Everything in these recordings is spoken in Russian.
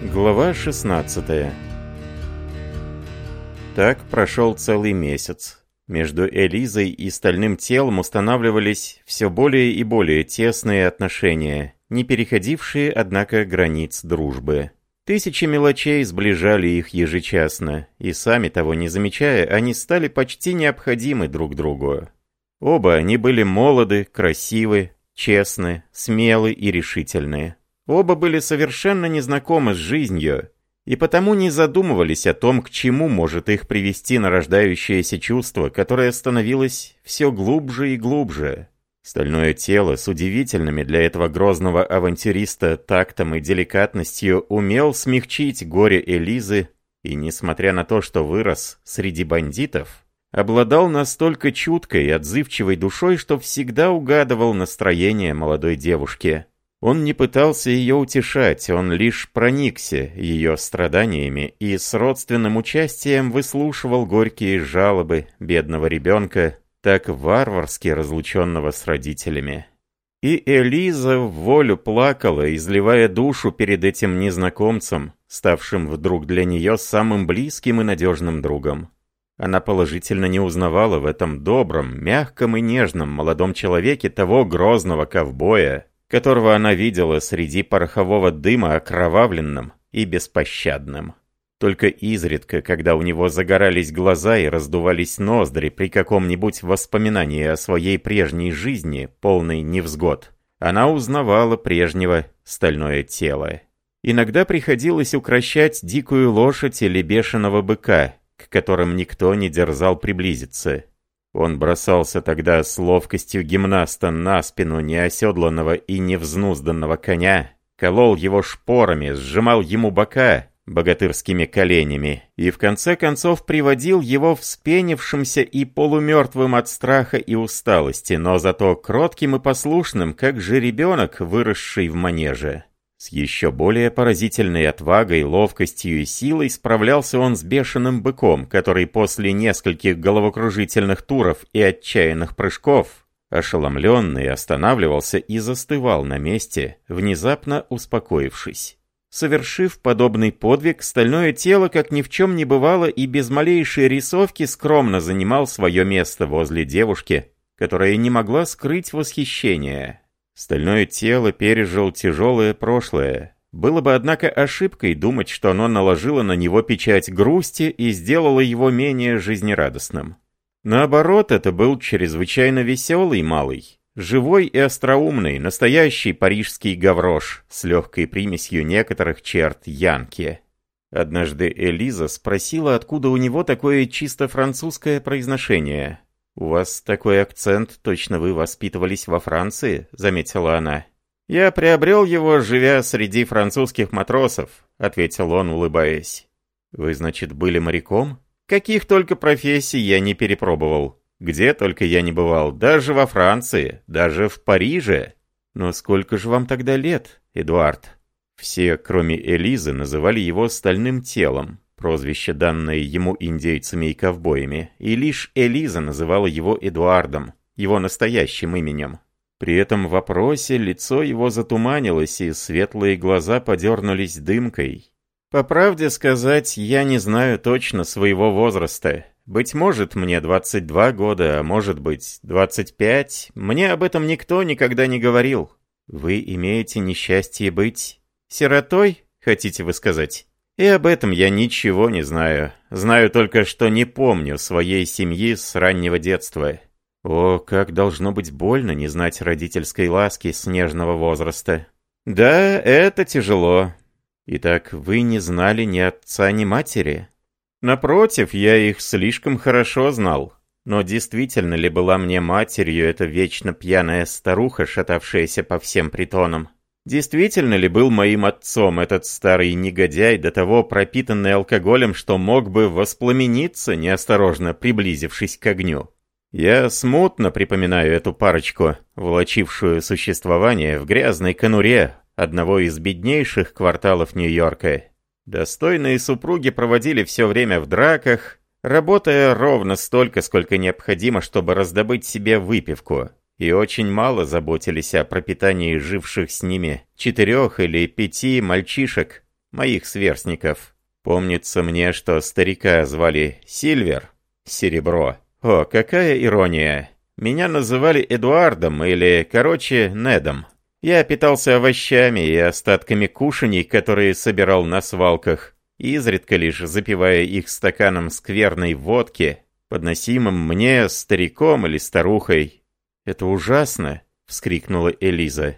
Глава 16 Так прошел целый месяц. Между Элизой и стальным телом устанавливались все более и более тесные отношения, не переходившие, однако, границ дружбы. Тысячи мелочей сближали их ежечасно, и сами того не замечая, они стали почти необходимы друг другу. Оба они были молоды, красивы, честны, смелы и решительны. Оба были совершенно незнакомы с жизнью, и потому не задумывались о том, к чему может их привести нарождающееся чувство, которое становилось все глубже и глубже. Стальное тело с удивительными для этого грозного авантюриста тактом и деликатностью умел смягчить горе Элизы, и, несмотря на то, что вырос среди бандитов, обладал настолько чуткой и отзывчивой душой, что всегда угадывал настроение молодой девушки. Он не пытался ее утешать, он лишь проникся ее страданиями и с родственным участием выслушивал горькие жалобы бедного ребенка, так варварски разлученного с родителями. И Элиза в волю плакала, изливая душу перед этим незнакомцем, ставшим вдруг для нее самым близким и надежным другом. Она положительно не узнавала в этом добром, мягком и нежном молодом человеке того грозного ковбоя, которого она видела среди порохового дыма окровавленным и беспощадным. Только изредка, когда у него загорались глаза и раздувались ноздри при каком-нибудь воспоминании о своей прежней жизни, полной невзгод, она узнавала прежнего стальное тело. Иногда приходилось укращать дикую лошадь или бешеного быка, к которым никто не дерзал приблизиться, он бросался тогда с ловкостью гимнаста на спину неоседланного и невзнузданного коня, колол его шпорами, сжимал ему бока богатырскими коленями и в конце концов приводил его вспенившимся и полумертвым от страха и усталости, но зато кротким и послушным, как же жеребенок, выросший в манеже. С еще более поразительной отвагой, ловкостью и силой справлялся он с бешеным быком, который после нескольких головокружительных туров и отчаянных прыжков, ошеломленный, останавливался и застывал на месте, внезапно успокоившись. Совершив подобный подвиг, стальное тело, как ни в чем не бывало, и без малейшей рисовки скромно занимал свое место возле девушки, которая не могла скрыть восхищение. Стальное тело пережил тяжелое прошлое. Было бы, однако, ошибкой думать, что оно наложило на него печать грусти и сделало его менее жизнерадостным. Наоборот, это был чрезвычайно веселый малый, живой и остроумный, настоящий парижский гаврош с легкой примесью некоторых черт Янки. Однажды Элиза спросила, откуда у него такое чисто французское произношение – «У вас такой акцент, точно вы воспитывались во Франции», — заметила она. «Я приобрел его, живя среди французских матросов», — ответил он, улыбаясь. «Вы, значит, были моряком?» «Каких только профессий я не перепробовал. Где только я не бывал, даже во Франции, даже в Париже». «Но сколько же вам тогда лет, Эдуард?» Все, кроме Элизы, называли его «стальным телом» прозвище, данное ему индейцами и ковбоями, и лишь Элиза называла его Эдуардом, его настоящим именем. При этом вопросе лицо его затуманилось, и светлые глаза подернулись дымкой. «По правде сказать, я не знаю точно своего возраста. Быть может, мне 22 года, а может быть, 25. Мне об этом никто никогда не говорил. Вы имеете несчастье быть сиротой, хотите вы сказать?» И об этом я ничего не знаю. Знаю только, что не помню своей семьи с раннего детства. О, как должно быть больно не знать родительской ласки с нежного возраста. Да, это тяжело. Итак, вы не знали ни отца, ни матери? Напротив, я их слишком хорошо знал. Но действительно ли была мне матерью эта вечно пьяная старуха, шатавшаяся по всем притонам? Действительно ли был моим отцом этот старый негодяй, до того пропитанный алкоголем, что мог бы воспламениться, неосторожно приблизившись к огню? Я смутно припоминаю эту парочку, волочившую существование в грязной конуре одного из беднейших кварталов Нью-Йорка. Достойные супруги проводили все время в драках, работая ровно столько, сколько необходимо, чтобы раздобыть себе выпивку и очень мало заботились о пропитании живших с ними четырех или пяти мальчишек, моих сверстников. Помнится мне, что старика звали Сильвер, Серебро. О, какая ирония! Меня называли Эдуардом или, короче, Недом. Я питался овощами и остатками кушаний, которые собирал на свалках, изредка лишь запивая их стаканом скверной водки, подносимым мне стариком или старухой, «Это ужасно!» — вскрикнула Элиза.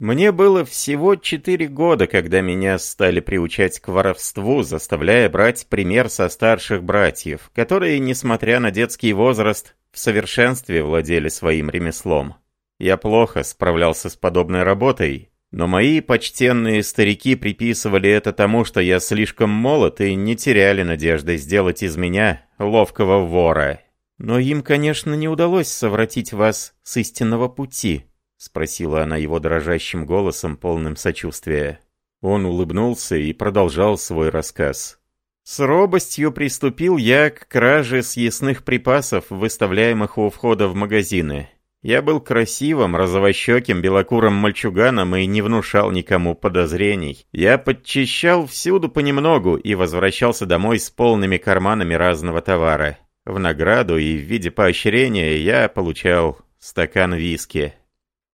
«Мне было всего четыре года, когда меня стали приучать к воровству, заставляя брать пример со старших братьев, которые, несмотря на детский возраст, в совершенстве владели своим ремеслом. Я плохо справлялся с подобной работой, но мои почтенные старики приписывали это тому, что я слишком молод и не теряли надежды сделать из меня ловкого вора, «Но им, конечно, не удалось совратить вас с истинного пути», — спросила она его дрожащим голосом, полным сочувствия. Он улыбнулся и продолжал свой рассказ. «С робостью приступил я к краже съестных припасов, выставляемых у входа в магазины. Я был красивым, розовощеким, белокурым мальчуганом и не внушал никому подозрений. Я подчищал всюду понемногу и возвращался домой с полными карманами разного товара». В награду и в виде поощрения я получал стакан виски.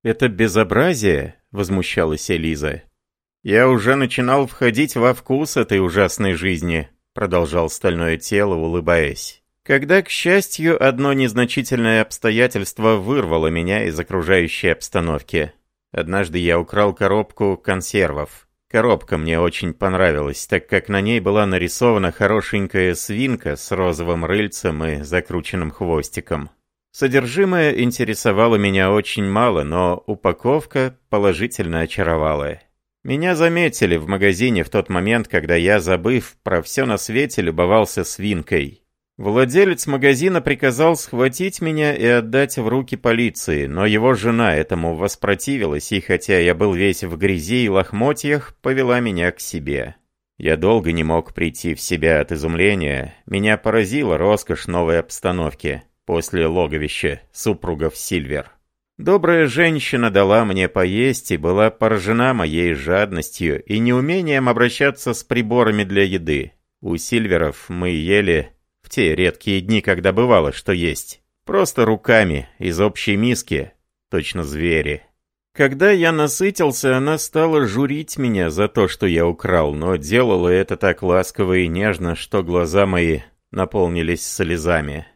«Это безобразие?» — возмущалась Элиза. «Я уже начинал входить во вкус этой ужасной жизни», — продолжал стальное тело, улыбаясь. «Когда, к счастью, одно незначительное обстоятельство вырвало меня из окружающей обстановки. Однажды я украл коробку консервов. Коробка мне очень понравилась, так как на ней была нарисована хорошенькая свинка с розовым рыльцем и закрученным хвостиком. Содержимое интересовало меня очень мало, но упаковка положительно очаровала. Меня заметили в магазине в тот момент, когда я, забыв про все на свете, любовался свинкой. Владелец магазина приказал схватить меня и отдать в руки полиции, но его жена этому воспротивилась, и хотя я был весь в грязи и лохмотьях, повела меня к себе. Я долго не мог прийти в себя от изумления. Меня поразила роскошь новой обстановки после логовища супругов Сильвер. Добрая женщина дала мне поесть и была поражена моей жадностью и неумением обращаться с приборами для еды. У Сильверов мы ели в те редкие дни, когда бывало, что есть. Просто руками, из общей миски, точно звери. Когда я насытился, она стала журить меня за то, что я украл, но делала это так ласково и нежно, что глаза мои наполнились слезами.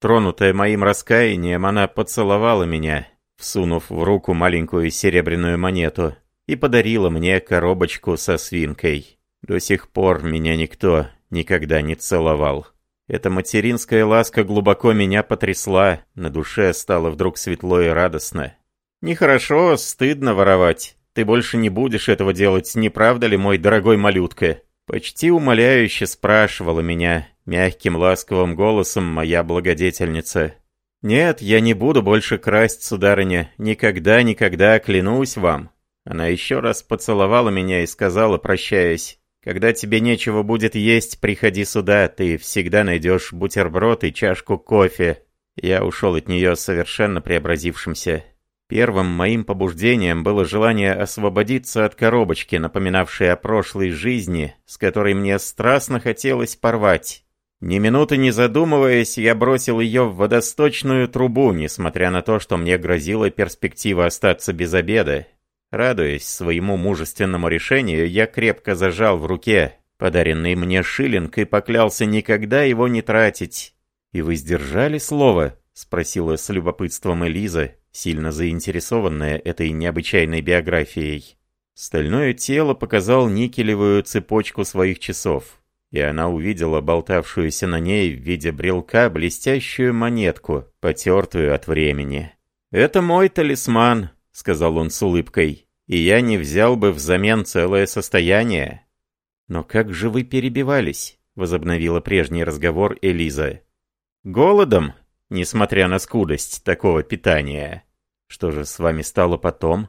Тронутая моим раскаянием, она поцеловала меня, всунув в руку маленькую серебряную монету, и подарила мне коробочку со свинкой. До сих пор меня никто никогда не целовал. Эта материнская ласка глубоко меня потрясла, на душе стало вдруг светло и радостно. «Нехорошо, стыдно воровать. Ты больше не будешь этого делать, не правда ли, мой дорогой малютка?» Почти умоляюще спрашивала меня, мягким ласковым голосом, моя благодетельница. «Нет, я не буду больше красть, сударыня. Никогда, никогда, клянусь вам». Она еще раз поцеловала меня и сказала, прощаясь. Когда тебе нечего будет есть, приходи сюда, ты всегда найдешь бутерброд и чашку кофе». Я ушел от нее совершенно преобразившимся. Первым моим побуждением было желание освободиться от коробочки, напоминавшей о прошлой жизни, с которой мне страстно хотелось порвать. Ни минуты не задумываясь, я бросил ее в водосточную трубу, несмотря на то, что мне грозила перспектива остаться без обеда. Радуясь своему мужественному решению, я крепко зажал в руке подаренный мне шиллинг и поклялся никогда его не тратить. «И вы сдержали слово?» — спросила с любопытством Элиза, сильно заинтересованная этой необычайной биографией. Стальное тело показал никелевую цепочку своих часов, и она увидела болтавшуюся на ней в виде брелка блестящую монетку, потертую от времени. «Это мой талисман», — сказал он с улыбкой, — «и я не взял бы взамен целое состояние». «Но как же вы перебивались?» — возобновила прежний разговор Элиза. «Голодом, несмотря на скудость такого питания. Что же с вами стало потом?»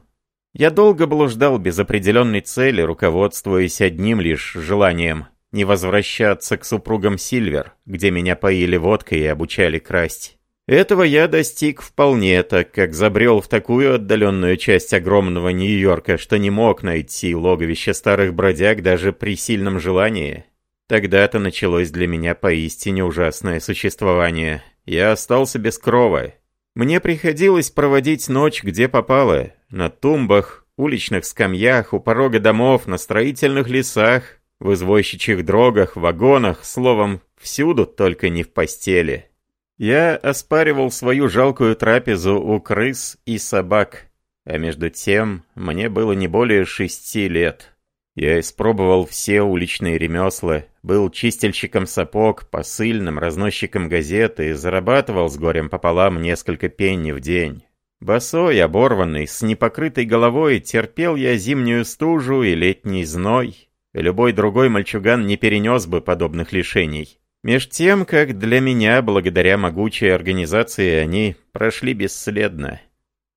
«Я долго блуждал без определенной цели, руководствуясь одним лишь желанием — не возвращаться к супругам Сильвер, где меня поили водкой и обучали красть». Этого я достиг вполне, так как забрел в такую отдаленную часть огромного Нью-Йорка, что не мог найти логовище старых бродяг даже при сильном желании. Тогда-то началось для меня поистине ужасное существование. Я остался без крова. Мне приходилось проводить ночь где попало. На тумбах, уличных скамьях, у порога домов, на строительных лесах, в извозчичьих дрогах, вагонах, словом, всюду, только не в постели. Я оспаривал свою жалкую трапезу у крыс и собак, а между тем мне было не более шести лет. Я испробовал все уличные ремесла, был чистильщиком сапог, посыльным, разносчиком газеты и зарабатывал с горем пополам несколько пенни в день. Босой, оборванный, с непокрытой головой терпел я зимнюю стужу и летний зной. Любой другой мальчуган не перенес бы подобных лишений. Меж тем, как для меня, благодаря могучей организации, они прошли бесследно.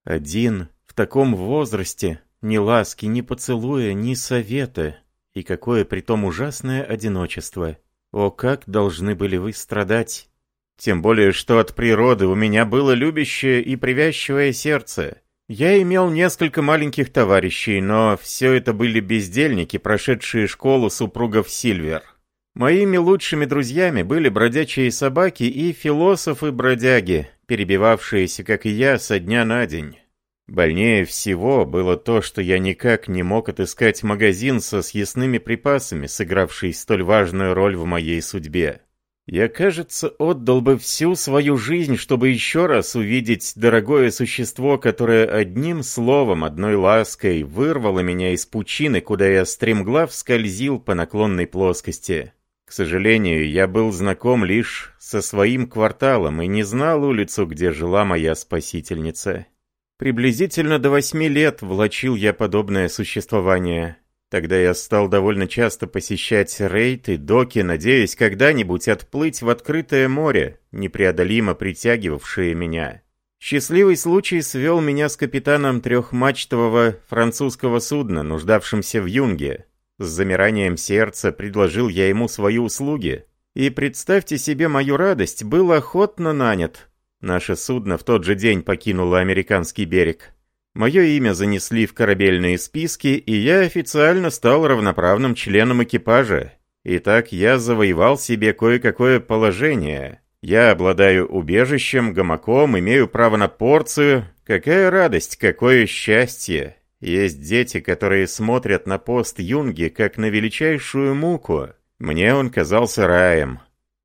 Один, в таком возрасте, ни ласки, ни поцелуя, ни совета. И какое притом ужасное одиночество. О, как должны были вы страдать! Тем более, что от природы у меня было любящее и привязчивое сердце. Я имел несколько маленьких товарищей, но все это были бездельники, прошедшие школу супругов Сильвер. Моими лучшими друзьями были бродячие собаки и философы-бродяги, перебивавшиеся, как и я, со дня на день. Больнее всего было то, что я никак не мог отыскать магазин со съестными припасами, сыгравший столь важную роль в моей судьбе. Я, кажется, отдал бы всю свою жизнь, чтобы еще раз увидеть дорогое существо, которое одним словом, одной лаской вырвало меня из пучины, куда я стремглав скользил по наклонной плоскости. К сожалению, я был знаком лишь со своим кварталом и не знал улицу, где жила моя спасительница. Приблизительно до восьми лет влачил я подобное существование. Тогда я стал довольно часто посещать рейд и доки, надеясь когда-нибудь отплыть в открытое море, непреодолимо притягивавшее меня. Счастливый случай свел меня с капитаном трехмачтового французского судна, нуждавшимся в юнге. С замиранием сердца предложил я ему свои услуги. И представьте себе мою радость, был охотно нанят. Наше судно в тот же день покинуло американский берег. Мое имя занесли в корабельные списки, и я официально стал равноправным членом экипажа. Итак, я завоевал себе кое-какое положение. Я обладаю убежищем, гамаком, имею право на порцию. Какая радость, какое счастье! Есть дети, которые смотрят на пост Юнги как на величайшую муку. Мне он казался раем.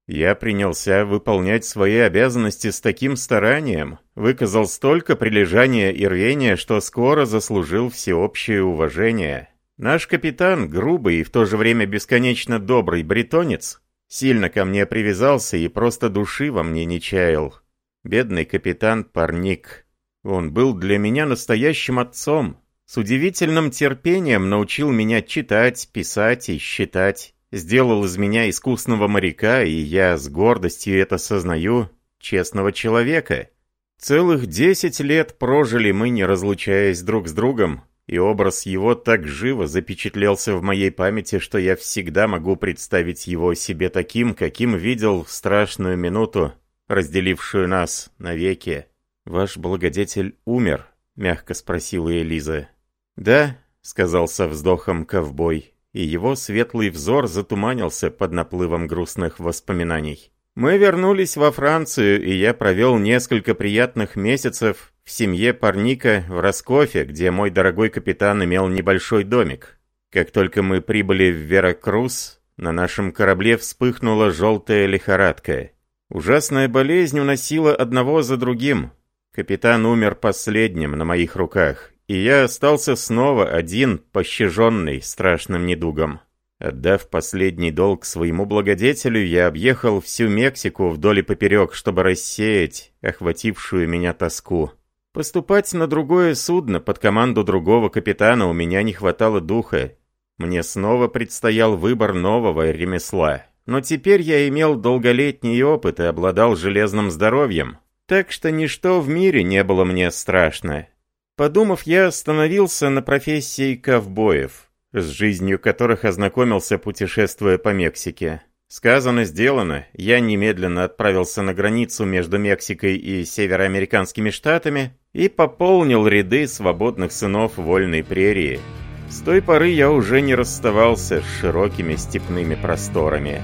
Я принялся выполнять свои обязанности с таким старанием, выказал столько прилежания и рвения, что скоро заслужил всеобщее уважение. Наш капитан, грубый и в то же время бесконечно добрый бретонец, сильно ко мне привязался и просто души во мне не чаял. Бедный капитан Парник. Он был для меня настоящим отцом, с удивительным терпением научил меня читать, писать и считать. Сделал из меня искусного моряка, и я с гордостью это сознаю, честного человека. Целых десять лет прожили мы, не разлучаясь друг с другом, и образ его так живо запечатлелся в моей памяти, что я всегда могу представить его себе таким, каким видел в страшную минуту, разделившую нас навеки. «Ваш благодетель умер», — мягко спросила Элиза. «Да», — сказал со вздохом ковбой, и его светлый взор затуманился под наплывом грустных воспоминаний. «Мы вернулись во Францию, и я провел несколько приятных месяцев в семье парника в Роскофе, где мой дорогой капитан имел небольшой домик. Как только мы прибыли в Веракрус, на нашем корабле вспыхнула желтая лихорадка. Ужасная болезнь уносила одного за другим. Капитан умер последним на моих руках, и я остался снова один, пощаженный страшным недугом. Отдав последний долг своему благодетелю, я объехал всю Мексику вдоль и поперек, чтобы рассеять охватившую меня тоску. Поступать на другое судно под команду другого капитана у меня не хватало духа. Мне снова предстоял выбор нового ремесла. Но теперь я имел долголетний опыт и обладал железным здоровьем. Так что ничто в мире не было мне страшно. Подумав, я остановился на профессии ковбоев, с жизнью которых ознакомился, путешествуя по Мексике. Сказано, сделано, я немедленно отправился на границу между Мексикой и североамериканскими штатами и пополнил ряды свободных сынов вольной прерии. С той поры я уже не расставался с широкими степными просторами.